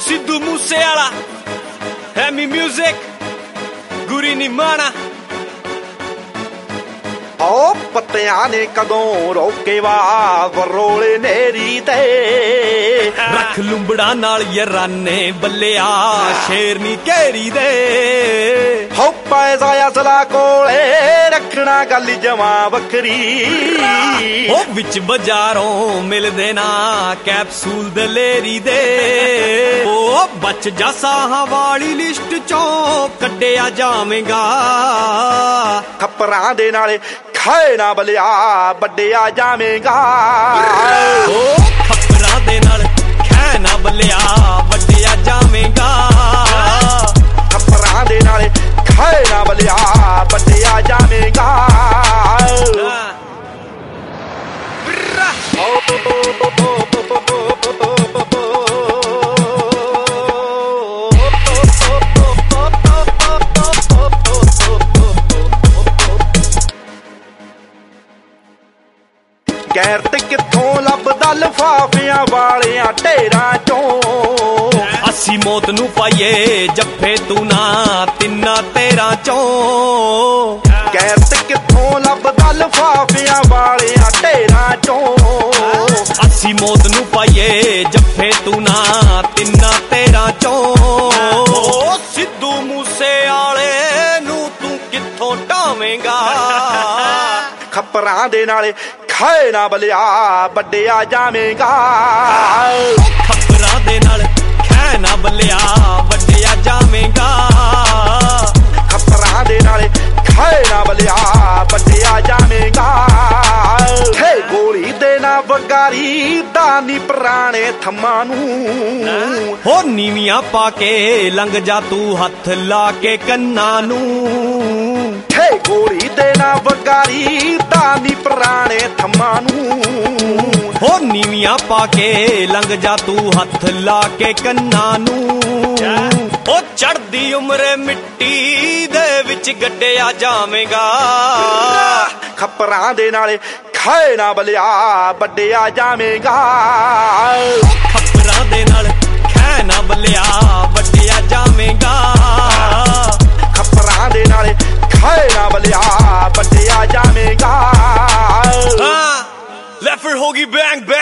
ਸਿੱਧੂ ਮੂਸੇ ਵਾਲਾ ਹੈਮੀ 뮤직 ਗੁਰੀ ਨੀ ਮਾਣਾ ਓ ਪੱਤਿਆਂ ਨੇ ਕਦੋਂ ਰੋਕੇ ਵਾ ਵਰੋਲੇ ਨੇਰੀ ਤੇ। ਰੱਖ ਲੁੰਬੜਾ ਨਾਲ ਯਰਾਨੇ ਬੱਲਿਆ ਸ਼ੇਰ ਨੀ ਘੇਰੀ ਦੇ। ਹੋ ਪੈਸਾ ਅਸਲਾ ਕੋਲੇ ਰੱਖਣਾ ਗੱਲ ਜਮਾ ਵੱਖਰੀ। ਉਹ ਵਿੱਚ ਬਾਜ਼ਾਰੋਂ ਮਿਲਦੇ ਨਾ ਕੈਪਸੂਲ ਦਲੇਰੀ ਦੇ। ਉਹ ਬਚ ਜਾ ਸਾਹਾਂ ਵਾਲੀ ਲਿਸਟ ਚੋਂ ਕੱਢਿਆ ਜਾਵੇਂਗਾ। ਖੱਪਰਾਂ ਦੇ ਨਾਲੇ ਖਾਏ ਨਾ ਬਲਿਆ ਵੱਡਿਆ ਜਾਵੇਂਗਾ। ਉਹ ਗੈਰਤ ਕਿੱਥੋਂ ਲੱਭਦਾ ਲਫਾਫਿਆਂ ਵਾਲਿਆਂ ਢੇਰਾਂ ਚੋਂ? ਅਸੀਂ ਮੌਤ ਨੂੰ ਪਾਈਏ ਜੱਫੇ ਤੂੰ ਨਾ ਤਿੰਨਾ ਤੇਰਾ ਚੋਂ। ਗੈਰਤ ਕਿੱਥੋਂ ਲੱਭਦਾ ਲਫਾਫਿਆਂ ਵਾਲਿਆਂ ਢੇਰਾਂ ਚੋਂ? ਅਸੀਂ ਮੌਤ ਨੂੰ ਪਾਈਏ ਜੱਫੇ ਤੂੰ ਨਾ ਤਿੰਨਾ ਤੇਰਾ ਚੋਂ। ਸਿੱਧੂ ਮੂਸੇ ਵਾਲੇ ਨੂੰ ਤੂੰ ਕਿੱਥੋਂ ਢਾਵੇਂਗਾ? ਖੱਪਰਾਂ ਦੇ ਨਾਲੇ ਖਾਏ ਨਾ ਬਲਿਆ ਵੱਡਿਆ ਜਾਵੇਂਗਾ। ਖੱਪਰਾਂ ਦੇ ਨਾਲ ਖੈ ਨਾ ਬੱਲਿਆ ਵੱਡਿਆ ਜਾਵੇਂਗਾ। ਖੱਪਰਾਂ ਦੇ ਨਾਲੇ ਖਾਏ ਨਾ ਬਲਿਆ ਵੱਡਿਆ ਜਾਵੇਂਗਾ। ਹੇ ਗੋਲੀ ਦੇ ਨਾ ਵਗਾਰੀ ਦਾਨੀ ਪੁਰਾਣੇ ਥੰਮਾਂ ਨੂੰ। ਹੋ ਨੀਵੀਆਂ ਪਾ ਕੇ ਲੰਘ ਜਾ ਤੂੰ ਹੱਥ ਲਾ ਕੇ ਕੰਨਾਂ ਨੂੰ। ਗੋਲੀ ਦੇ ਨਾ ਵਗਾਰੀ ਦਾਨੀ ਪੁਰਾਣੇ ਥੰਮਾਂ ਨੂੰ। ਹੋ ਨੀਵੀਆਂ ਪਾ ਕੇ ਲੰਘ ਜਾ ਤੂੰ ਹੱਥ ਲਾ ਕੇ ਕੰਨਾਂ ਨੂੰ। ਉਹ ਚੜਦੀ ਉਮਰੇ ਮਿੱਟੀ ਦੇ ਵਿੱਚ ਗੱਡਿਆ ਜਾਵੇਂਗਾ। ਖੱਪਰਾਂ ਦੇ ਨਾਲੇ ਖਾਏ ਨਾ ਬਲਿਆ ਵੱਡਿਆ ਜਾਵੇਂਗਾ। ਖੱਪਰਾਂ ਦੇ ਨਾਲ ਖੈ ਨਾ ਬੱਲਿਆ। ਵੱਡਿਆ ਜਾਵੇਂਗਾ